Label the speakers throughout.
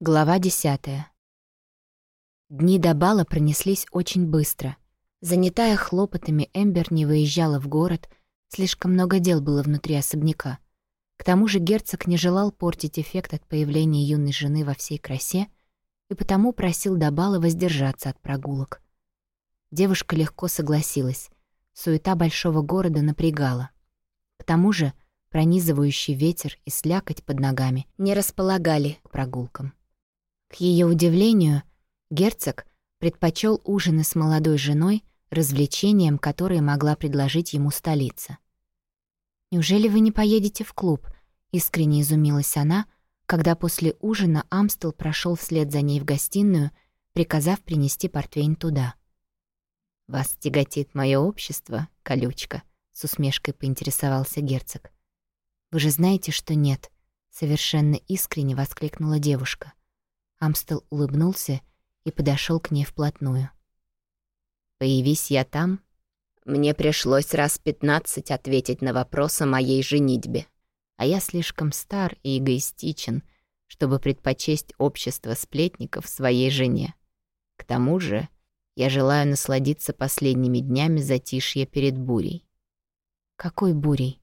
Speaker 1: Глава десятая. Дни до бала пронеслись очень быстро. Занятая хлопотами, Эмбер не выезжала в город, слишком много дел было внутри особняка. К тому же герцог не желал портить эффект от появления юной жены во всей красе и потому просил до бала воздержаться от прогулок. Девушка легко согласилась. Суета большого города напрягала. К тому же пронизывающий ветер и слякоть под ногами не располагали к прогулкам. К ее удивлению, герцог предпочел ужины с молодой женой развлечением, которое могла предложить ему столица. «Неужели вы не поедете в клуб?» — искренне изумилась она, когда после ужина Амстел прошел вслед за ней в гостиную, приказав принести портвейн туда.
Speaker 2: «Вас тяготит мое общество, колючка?» — с усмешкой поинтересовался герцог.
Speaker 1: «Вы же знаете, что нет», — совершенно искренне воскликнула девушка. Амстел улыбнулся и подошел к ней вплотную.
Speaker 2: «Появись я там, мне пришлось раз пятнадцать ответить на вопрос о моей женитьбе, а я слишком стар и эгоистичен, чтобы предпочесть общество сплетников своей жене. К тому же я желаю насладиться последними днями затишья перед бурей».
Speaker 1: «Какой бурей?»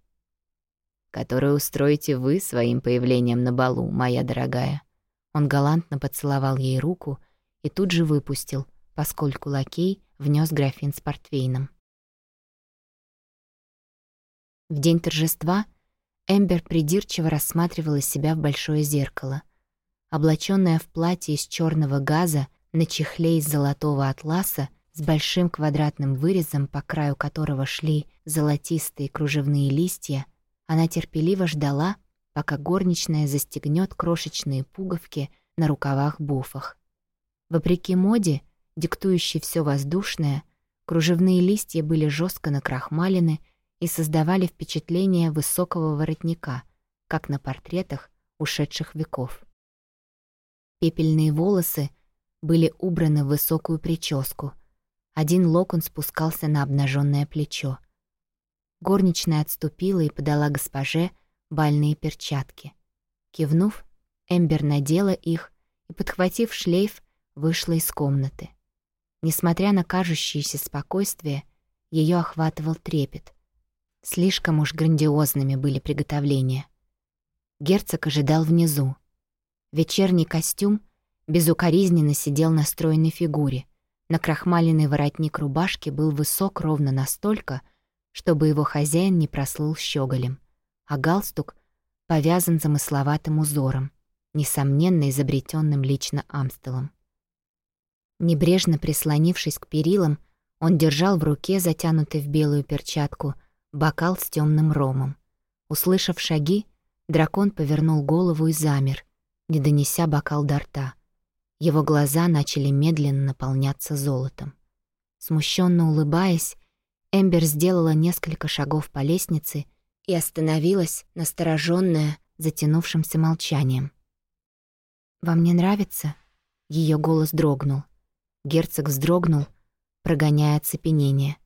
Speaker 2: «Которую устроите вы своим появлением на балу, моя дорогая»,
Speaker 1: он галантно поцеловал ей руку и тут же выпустил, поскольку лакей внес графин с портвейном. В день торжества Эмбер придирчиво рассматривала себя в большое зеркало. Облаченная в платье из черного газа на чехле из золотого атласа с большим квадратным вырезом, по краю которого шли золотистые кружевные листья, она терпеливо ждала, пока горничная застегнет крошечные пуговки на рукавах-буфах. Вопреки моде, диктующей все воздушное, кружевные листья были жестко накрахмалены и создавали впечатление высокого воротника, как на портретах ушедших веков. Пепельные волосы были убраны в высокую прическу. Один локон спускался на обнаженное плечо. Горничная отступила и подала госпоже — бальные перчатки. Кивнув, Эмбер надела их и, подхватив шлейф, вышла из комнаты. Несмотря на кажущееся спокойствие, ее охватывал трепет. Слишком уж грандиозными были приготовления. Герцог ожидал внизу. Вечерний костюм безукоризненно сидел на стройной фигуре. Накрахмаленный воротник рубашки был высок ровно настолько, чтобы его хозяин не прослыл щеголем а галстук повязан замысловатым узором, несомненно изобретенным лично Амстелом. Небрежно прислонившись к перилам, он держал в руке, затянутый в белую перчатку, бокал с темным ромом. Услышав шаги, дракон повернул голову и замер, не донеся бокал до рта. Его глаза начали медленно наполняться золотом. Смущенно улыбаясь, Эмбер сделала несколько шагов по лестнице и остановилась, настороженная, затянувшимся молчанием. «Вам не нравится?» Ее голос дрогнул. Герцог вздрогнул, прогоняя оцепенение.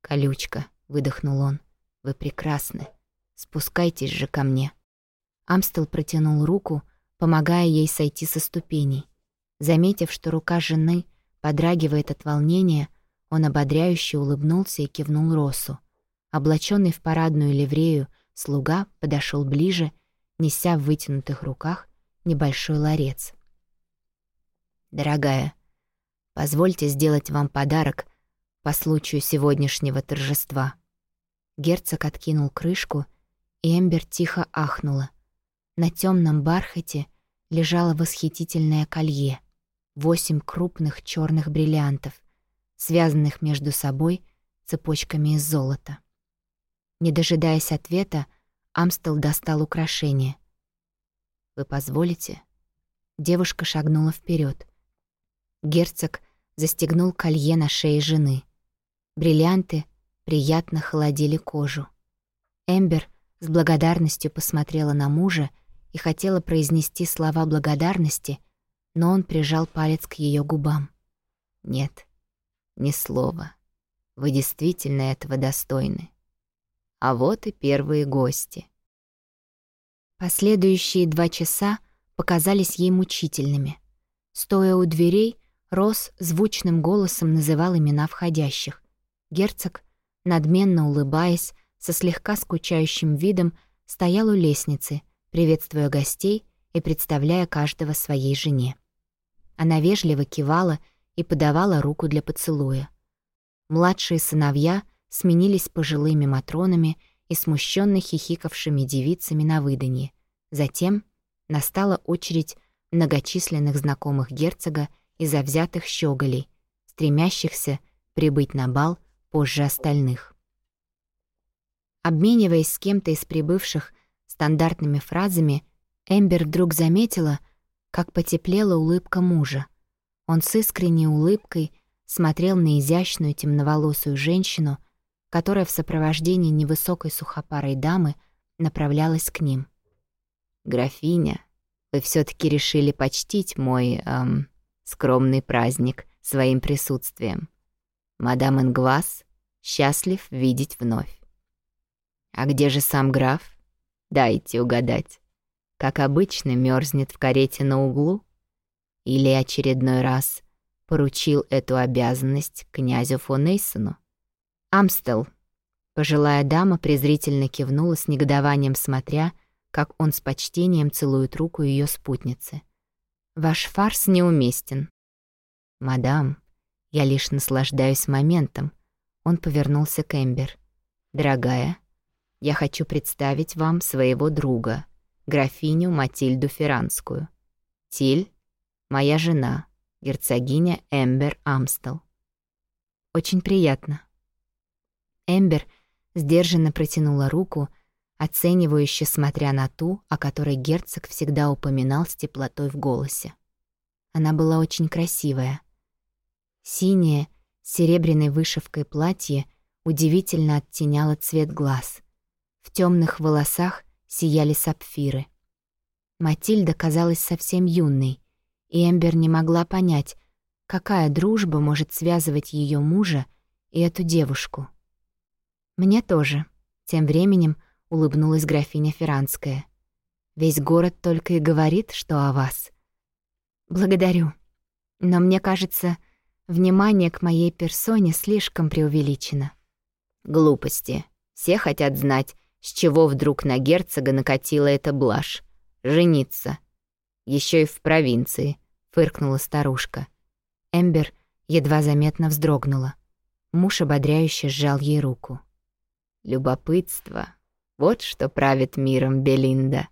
Speaker 1: «Колючка», — выдохнул он, — «вы прекрасны. Спускайтесь же ко мне». Амстел протянул руку, помогая ей сойти со ступеней. Заметив, что рука жены подрагивает от волнения, он ободряюще улыбнулся и кивнул Росу. Облаченный в парадную ливрею, слуга подошел ближе, неся в вытянутых руках небольшой ларец. «Дорогая, позвольте сделать вам подарок по случаю сегодняшнего торжества». Герцог откинул крышку, и Эмбер тихо ахнула. На темном бархате лежало восхитительное колье, восемь крупных черных бриллиантов, связанных между собой цепочками из золота. Не дожидаясь ответа, Амстел достал украшение. «Вы позволите?» Девушка шагнула вперед. Герцог застегнул колье на шее жены. Бриллианты приятно холодили кожу. Эмбер с благодарностью посмотрела на мужа и хотела произнести слова благодарности, но он прижал палец к ее губам. «Нет, ни слова. Вы действительно этого достойны. А вот и первые гости. Последующие два часа показались ей мучительными. Стоя у дверей, Рос звучным голосом называл имена входящих. Герцог, надменно улыбаясь, со слегка скучающим видом, стоял у лестницы, приветствуя гостей и представляя каждого своей жене. Она вежливо кивала и подавала руку для поцелуя. Младшие сыновья сменились пожилыми матронами и смущенно хихикавшими девицами на выданье. Затем настала очередь многочисленных знакомых герцога и завзятых щеголей, стремящихся прибыть на бал позже остальных. Обмениваясь с кем-то из прибывших стандартными фразами, Эмбер вдруг заметила, как потеплела улыбка мужа. Он с искренней улыбкой смотрел на изящную темноволосую женщину, которая в сопровождении невысокой сухопарой дамы направлялась к ним.
Speaker 2: «Графиня, вы все таки решили почтить мой, эм, скромный праздник своим присутствием. Мадам Ингвас счастлив видеть вновь. А где же сам граф? Дайте угадать. Как обычно, мерзнет в карете на углу? Или очередной раз поручил эту обязанность князю фон Эйсону? Амстел. Пожилая дама презрительно кивнула с негодованием, смотря, как он с почтением целует руку ее спутницы. «Ваш фарс неуместен». «Мадам, я лишь наслаждаюсь моментом». Он повернулся к Эмбер. «Дорогая, я хочу представить вам своего друга, графиню Матильду Ферранскую. Тиль — моя жена, герцогиня Эмбер Амстел». «Очень приятно», Эмбер сдержанно протянула руку, оценивающе смотря на ту, о которой герцог всегда упоминал с теплотой в голосе. Она была очень красивая. Синее, с серебряной вышивкой платье удивительно оттеняло цвет глаз. В темных волосах сияли сапфиры. Матильда казалась совсем юной, и Эмбер не могла понять, какая дружба может связывать ее мужа и эту девушку. «Мне тоже», — тем временем улыбнулась графиня Ферранская. «Весь город только и говорит, что о вас». «Благодарю. Но мне кажется, внимание к моей персоне слишком преувеличено». «Глупости. Все хотят знать, с чего вдруг на герцога накатила эта блажь. Жениться. Еще и в провинции», — фыркнула старушка.
Speaker 1: Эмбер едва заметно вздрогнула. Муж ободряюще сжал ей руку.
Speaker 2: Любопытство. Вот что правит миром Белинда.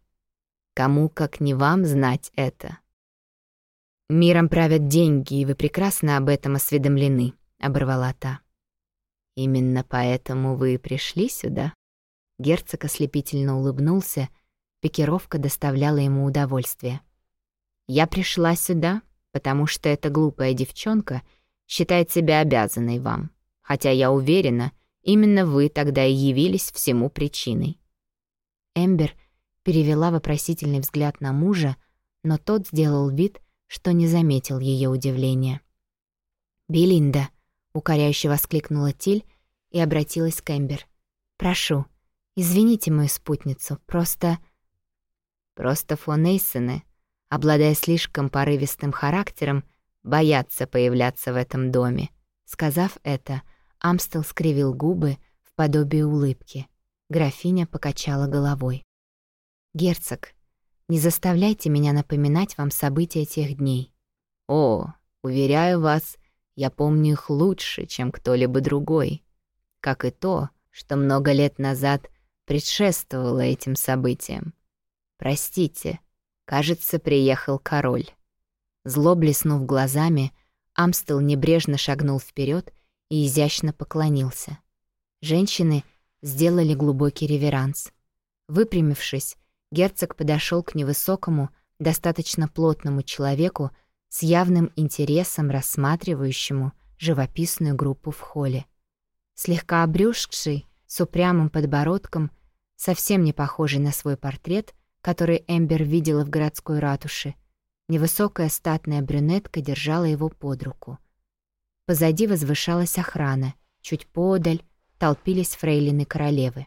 Speaker 2: Кому, как не вам, знать это?
Speaker 1: «Миром правят деньги, и вы прекрасно об этом осведомлены», — оборвала та.
Speaker 2: «Именно поэтому вы пришли сюда?»
Speaker 1: Герцог ослепительно улыбнулся, пикировка доставляла ему удовольствие. «Я пришла сюда, потому что эта глупая девчонка считает себя обязанной вам, хотя я уверена, Именно вы тогда и явились всему причиной». Эмбер перевела вопросительный взгляд на мужа, но тот сделал вид, что не заметил ее удивления. «Белинда», — укоряюще воскликнула Тиль и обратилась к Эмбер. «Прошу, извините мою спутницу, просто...»
Speaker 2: «Просто фон Эйсены, обладая слишком порывистым характером, боятся появляться в этом доме».
Speaker 1: Сказав это, Амстел скривил губы в подобие улыбки. Графиня покачала головой. «Герцог, не заставляйте меня напоминать вам события тех дней».
Speaker 2: «О, уверяю вас, я помню их лучше, чем кто-либо другой. Как и то, что много лет назад предшествовало этим событиям. Простите, кажется, приехал король».
Speaker 1: Зло блеснув глазами, Амстел небрежно шагнул вперед и изящно поклонился. Женщины сделали глубокий реверанс. Выпрямившись, герцог подошел к невысокому, достаточно плотному человеку с явным интересом рассматривающему живописную группу в холле. Слегка обрюзгший, с упрямым подбородком, совсем не похожий на свой портрет, который Эмбер видела в городской ратуше, невысокая статная брюнетка держала его под руку — Позади возвышалась охрана, чуть подаль толпились фрейлины королевы.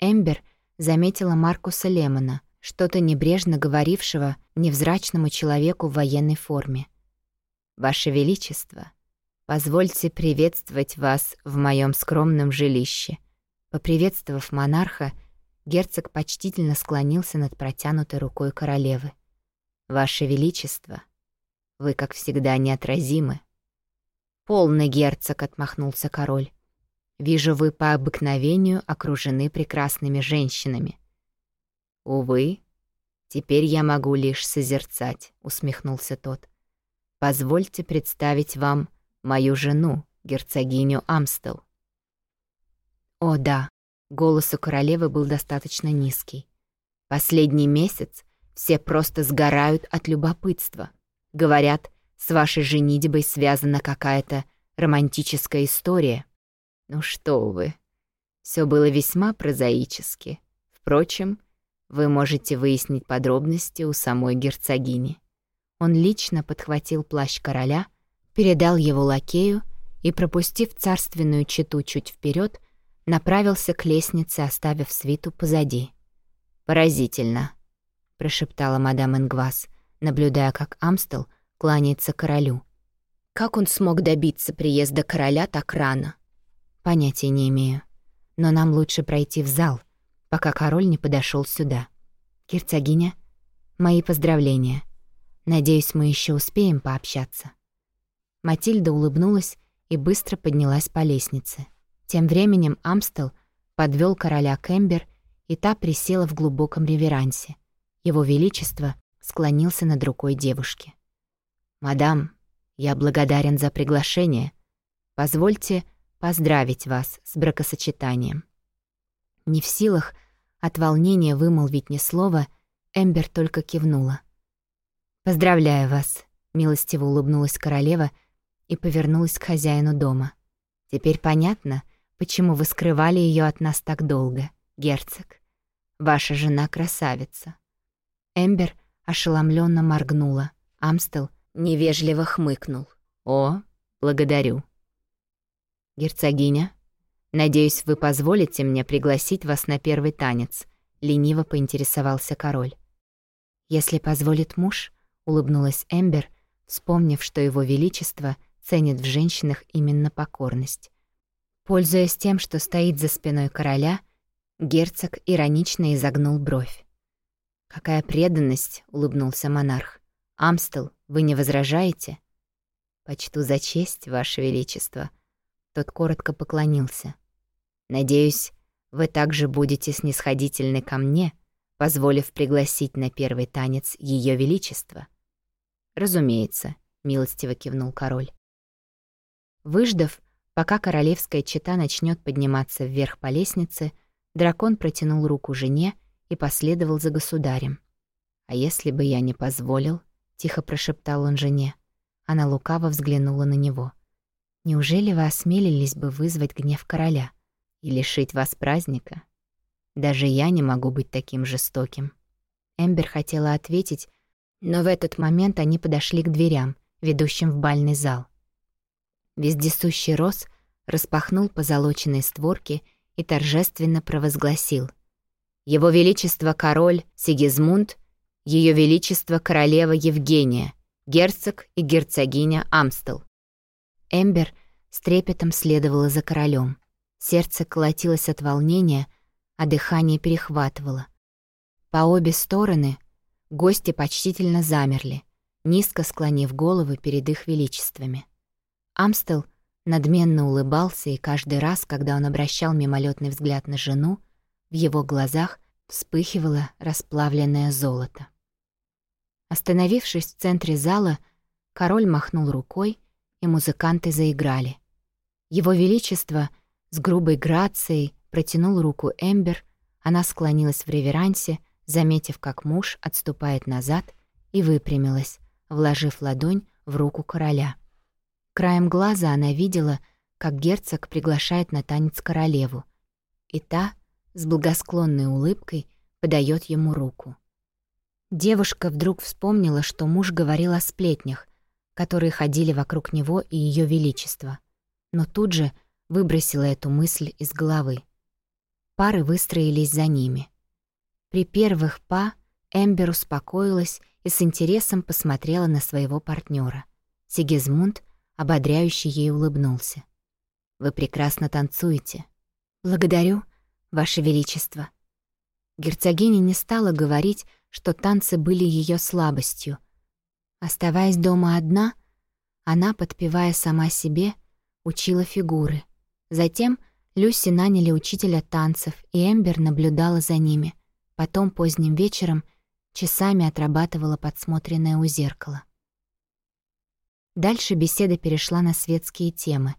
Speaker 1: Эмбер заметила Маркуса Лемона, что-то небрежно говорившего невзрачному человеку в военной форме.
Speaker 2: «Ваше Величество, позвольте приветствовать вас в моем скромном жилище».
Speaker 1: Поприветствовав монарха, герцог почтительно склонился над протянутой рукой королевы.
Speaker 2: «Ваше Величество, вы, как всегда, неотразимы».
Speaker 1: «Полный герцог», — отмахнулся король. «Вижу, вы по обыкновению окружены прекрасными женщинами».
Speaker 2: «Увы, теперь я могу лишь созерцать», — усмехнулся тот. «Позвольте представить вам мою жену, герцогиню Амстел».
Speaker 1: «О, да», — голос у королевы был достаточно низкий. «Последний месяц все просто сгорают от любопытства. Говорят, с вашей женитьбой связана какая-то романтическая история».
Speaker 2: «Ну что вы, все было весьма прозаически. Впрочем, вы можете выяснить подробности у самой герцогини».
Speaker 1: Он лично подхватил плащ короля, передал его лакею и, пропустив царственную чету чуть вперед, направился к лестнице, оставив свиту позади.
Speaker 2: «Поразительно», —
Speaker 1: прошептала мадам Ингвас, наблюдая, как Амстел кланяется королю. «Как он смог добиться приезда короля так рано?» «Понятия не имею. Но нам лучше пройти в зал, пока король не подошел сюда. Герцогиня, мои поздравления. Надеюсь, мы еще успеем пообщаться». Матильда улыбнулась и быстро поднялась по лестнице. Тем временем Амстел подвел короля Кэмбер, и та присела в глубоком реверансе. Его Величество склонился над рукой девушки. «Мадам, я благодарен за приглашение. Позвольте поздравить вас с бракосочетанием». Не в силах от волнения вымолвить ни слова, Эмбер только кивнула. «Поздравляю вас», — милостиво улыбнулась королева и повернулась к хозяину дома. «Теперь понятно, почему вы скрывали ее от нас так долго, герцог. Ваша жена красавица». Эмбер ошеломленно моргнула. Амстел невежливо хмыкнул.
Speaker 2: «О, благодарю».
Speaker 1: «Герцогиня, надеюсь, вы позволите мне пригласить вас на первый танец», — лениво поинтересовался король. «Если позволит муж», — улыбнулась Эмбер, вспомнив, что его величество ценит в женщинах именно покорность. Пользуясь тем, что стоит за спиной короля, герцог иронично изогнул бровь. «Какая преданность!» — улыбнулся монарх. «Амстел, вы не возражаете?» «Почту за честь, Ваше Величество». Тот коротко поклонился. «Надеюсь, вы также будете снисходительны ко мне, позволив пригласить на первый танец Ее Величество». «Разумеется», — милостиво кивнул король. Выждав, Пока королевская чета начнет подниматься вверх по лестнице, дракон протянул руку жене и последовал за государем. «А если бы я не позволил?» — тихо прошептал он жене. Она лукаво взглянула на него. «Неужели вы осмелились бы вызвать гнев короля и лишить вас праздника? Даже я не могу быть таким жестоким». Эмбер хотела ответить, но в этот момент они подошли к дверям, ведущим в бальный зал. Вездесущий Рос распахнул позолоченные створки и торжественно провозгласил. «Его Величество король Сигизмунд, Ее Величество королева Евгения, герцог и герцогиня Амстел». Эмбер с трепетом следовала за королем. Сердце колотилось от волнения, а дыхание перехватывало. По обе стороны гости почтительно замерли, низко склонив головы перед их величествами. Амстел надменно улыбался, и каждый раз, когда он обращал мимолетный взгляд на жену, в его глазах вспыхивало расплавленное золото. Остановившись в центре зала, король махнул рукой, и музыканты заиграли. Его Величество с грубой грацией протянул руку Эмбер, она склонилась в реверансе, заметив, как муж отступает назад, и выпрямилась, вложив ладонь в руку короля. Краем глаза она видела, как герцог приглашает на танец королеву, и та с благосклонной улыбкой подает ему руку. Девушка вдруг вспомнила, что муж говорил о сплетнях, которые ходили вокруг него и Ее Величества, но тут же выбросила эту мысль из головы. Пары выстроились за ними. При первых па Эмбер успокоилась и с интересом посмотрела на своего партнера. Сигизмунд ободряюще ей улыбнулся. «Вы прекрасно танцуете». «Благодарю, Ваше Величество». Герцогиня не стала говорить, что танцы были ее слабостью. Оставаясь дома одна, она, подпевая сама себе, учила фигуры. Затем Люси наняли учителя танцев, и Эмбер наблюдала за ними. Потом поздним вечером часами отрабатывала подсмотренное у зеркала. Дальше беседа перешла на светские темы.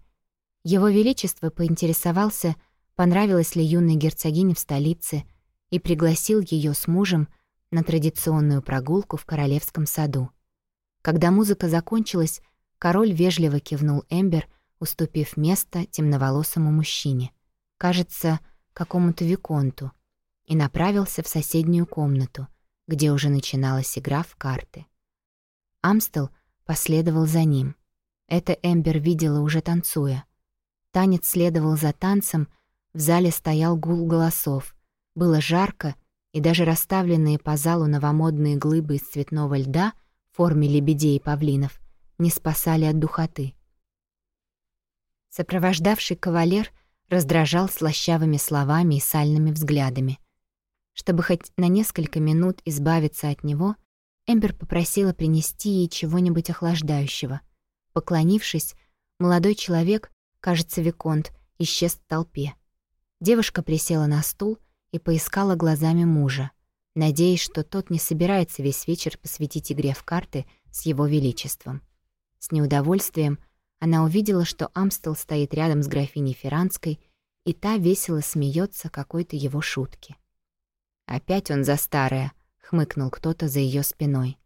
Speaker 1: Его Величество поинтересовался, понравилось ли юной герцогине в столице, и пригласил ее с мужем на традиционную прогулку в Королевском саду. Когда музыка закончилась, король вежливо кивнул Эмбер, уступив место темноволосому мужчине, кажется, какому-то виконту, и направился в соседнюю комнату, где уже начиналась игра в карты. Амстел последовал за ним. Это Эмбер видела уже танцуя. Танец следовал за танцем, в зале стоял гул голосов. Было жарко, и даже расставленные по залу новомодные глыбы из цветного льда в форме лебедей и павлинов не спасали от духоты. Сопровождавший кавалер раздражал слащавыми словами и сальными взглядами. Чтобы хоть на несколько минут избавиться от него, Эмбер попросила принести ей чего-нибудь охлаждающего. Поклонившись, молодой человек, кажется, Виконт, исчез в толпе. Девушка присела на стул и поискала глазами мужа, надеясь, что тот не собирается весь вечер посвятить игре в карты с его величеством. С неудовольствием она увидела, что Амстел стоит рядом с графиней Ферранской, и та весело смеется какой-то его шутке. «Опять он за старое», — хмыкнул кто-то за ее спиной.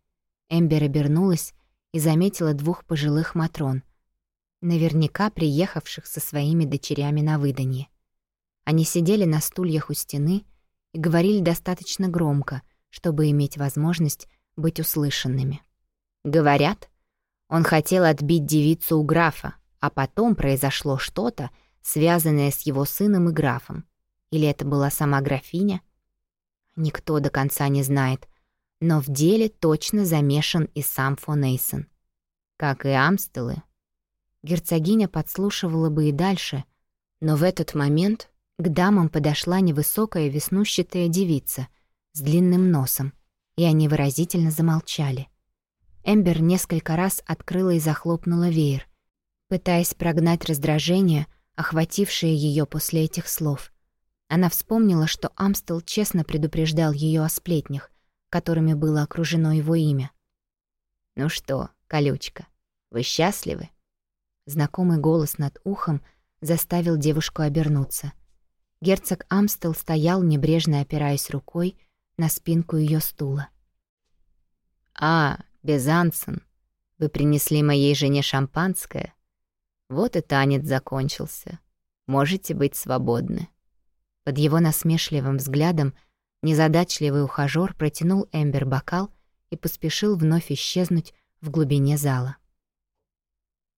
Speaker 1: Эмбер обернулась и заметила двух пожилых матрон, наверняка приехавших со своими дочерями на выданье. Они сидели на стульях у стены и говорили достаточно громко, чтобы иметь возможность быть услышанными. Говорят, он хотел отбить девицу у графа, а потом произошло что-то, связанное с его сыном и графом. Или это была сама графиня — Никто до конца не знает, но в деле точно замешан и сам фон Эйсон. Как и Амстелы. Герцогиня подслушивала бы и дальше, но в этот момент к дамам подошла невысокая веснущатая девица с длинным носом, и они выразительно замолчали. Эмбер несколько раз открыла и захлопнула веер, пытаясь прогнать раздражение, охватившее ее после этих слов. Она вспомнила, что Амстел честно предупреждал ее о сплетнях, которыми было окружено его имя. «Ну что, колючка, вы счастливы?» Знакомый голос над ухом заставил девушку обернуться. Герцог Амстел стоял, небрежно опираясь рукой на спинку ее стула. «А, Безансен, вы принесли моей жене шампанское? Вот и танец закончился. Можете быть свободны». Под его насмешливым взглядом незадачливый ухажёр протянул Эмбер бокал и поспешил вновь исчезнуть в глубине зала.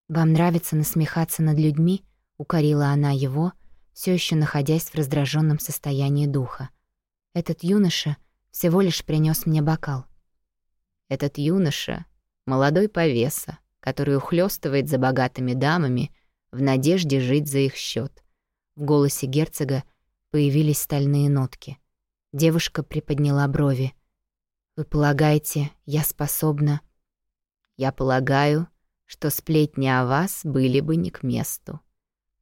Speaker 1: «Вам нравится насмехаться над людьми?» — укорила она его, все еще находясь в раздраженном состоянии духа. «Этот юноша всего лишь принес мне бокал». «Этот юноша — молодой повеса, который ухлёстывает за богатыми дамами в надежде жить за их счет. В голосе герцога появились стальные нотки. Девушка приподняла брови. «Вы полагаете, я способна...» «Я полагаю, что сплетни о вас были бы не к месту.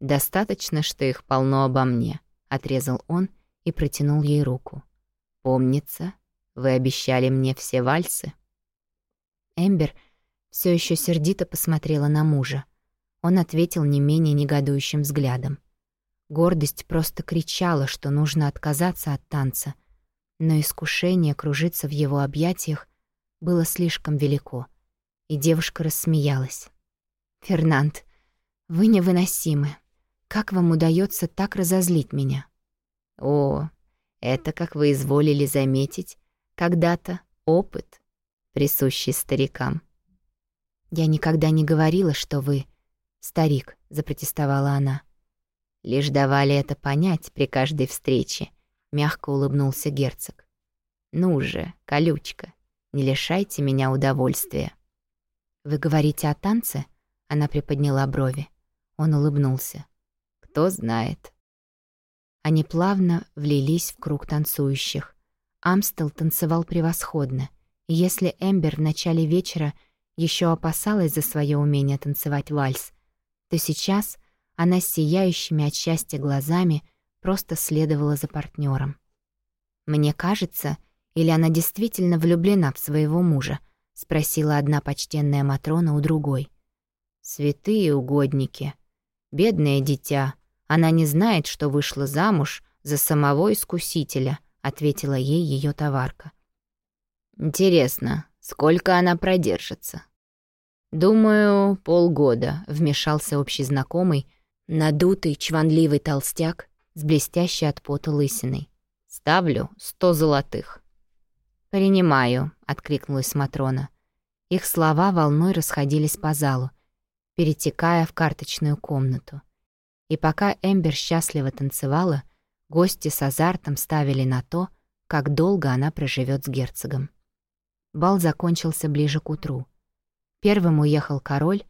Speaker 1: Достаточно, что их полно обо мне», — отрезал он и протянул ей руку. «Помнится, вы обещали мне все вальсы». Эмбер все еще сердито посмотрела на мужа. Он ответил не менее негодующим взглядом. Гордость просто кричала, что нужно отказаться от танца, но искушение кружиться в его объятиях было слишком велико, и девушка рассмеялась. «Фернанд, вы невыносимы. Как вам удается так разозлить меня?» «О, это, как вы изволили заметить, когда-то опыт, присущий старикам». «Я никогда не говорила, что вы старик», — запротестовала она.
Speaker 2: Лишь давали это понять при каждой встрече, мягко улыбнулся герцог. «Ну же, колючка, не лишайте меня удовольствия».
Speaker 1: «Вы говорите о танце?» Она приподняла брови. Он улыбнулся.
Speaker 2: «Кто знает».
Speaker 1: Они плавно влились в круг танцующих. Амстел танцевал превосходно, и если Эмбер в начале вечера еще опасалась за свое умение танцевать вальс, то сейчас она с сияющими от счастья глазами просто следовала за партнером. «Мне кажется, или она действительно влюблена в своего мужа?» — спросила одна почтенная Матрона у другой.
Speaker 2: «Святые угодники. Бедное дитя. Она не знает, что вышла замуж за самого искусителя», — ответила ей ее товарка. «Интересно, сколько она продержится?» «Думаю, полгода», — вмешался общий знакомый, надутый, чванливый толстяк с блестящей от пота лысиной. «Ставлю сто золотых».
Speaker 1: «Принимаю», — откликнулась Матрона. Их слова волной расходились по залу, перетекая в карточную комнату. И пока Эмбер счастливо танцевала, гости с азартом ставили на то, как долго она проживет с герцогом. Бал закончился ближе к утру. Первым уехал король,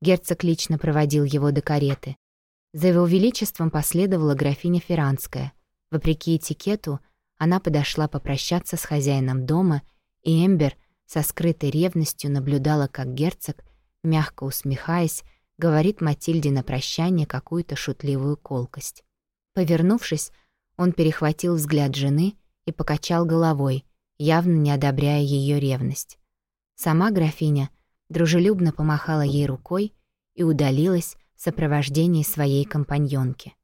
Speaker 1: герцог лично проводил его до кареты. За его величеством последовала графиня Ферранская. Вопреки этикету, она подошла попрощаться с хозяином дома, и Эмбер со скрытой ревностью наблюдала, как герцог, мягко усмехаясь, говорит Матильде на прощание какую-то шутливую колкость. Повернувшись, он перехватил взгляд жены и покачал головой, явно не одобряя ее ревность. Сама графиня дружелюбно помахала ей рукой и удалилась в сопровождении своей компаньонки.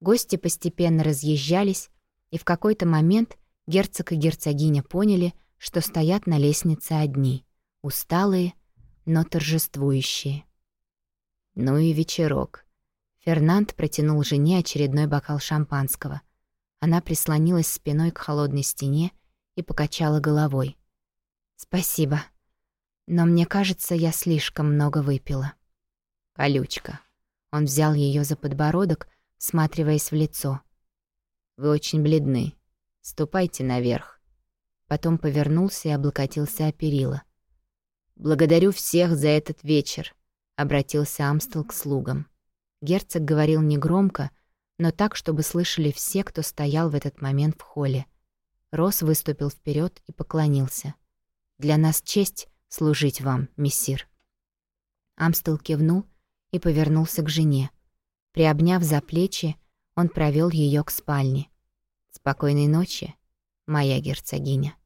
Speaker 1: Гости постепенно разъезжались, и в какой-то момент герцог и герцогиня поняли, что стоят на лестнице одни, усталые, но торжествующие.
Speaker 2: Ну и вечерок.
Speaker 1: Фернанд протянул жене очередной бокал шампанского. Она прислонилась спиной к холодной стене и покачала головой. «Спасибо. Но мне кажется, я слишком много выпила».
Speaker 2: «Колючка».
Speaker 1: Он взял ее за подбородок, всматриваясь в лицо.
Speaker 2: Вы очень бледны. Ступайте наверх».
Speaker 1: Потом повернулся и облокотился о перила.
Speaker 2: «Благодарю всех за этот вечер», — обратился Амстел к слугам.
Speaker 1: Герцог говорил негромко, но так, чтобы слышали все, кто стоял в этот момент в холле. Рос выступил вперед и поклонился. «Для нас честь служить вам, мессир». Амстел кивнул и повернулся к жене. Приобняв за плечи, он провел ее к спальне. «Спокойной ночи, моя герцогиня».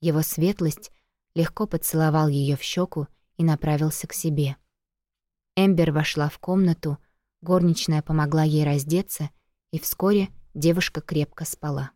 Speaker 1: Его светлость легко поцеловал ее в щеку и направился к себе. Эмбер вошла в комнату, горничная помогла ей раздеться, и вскоре девушка крепко спала.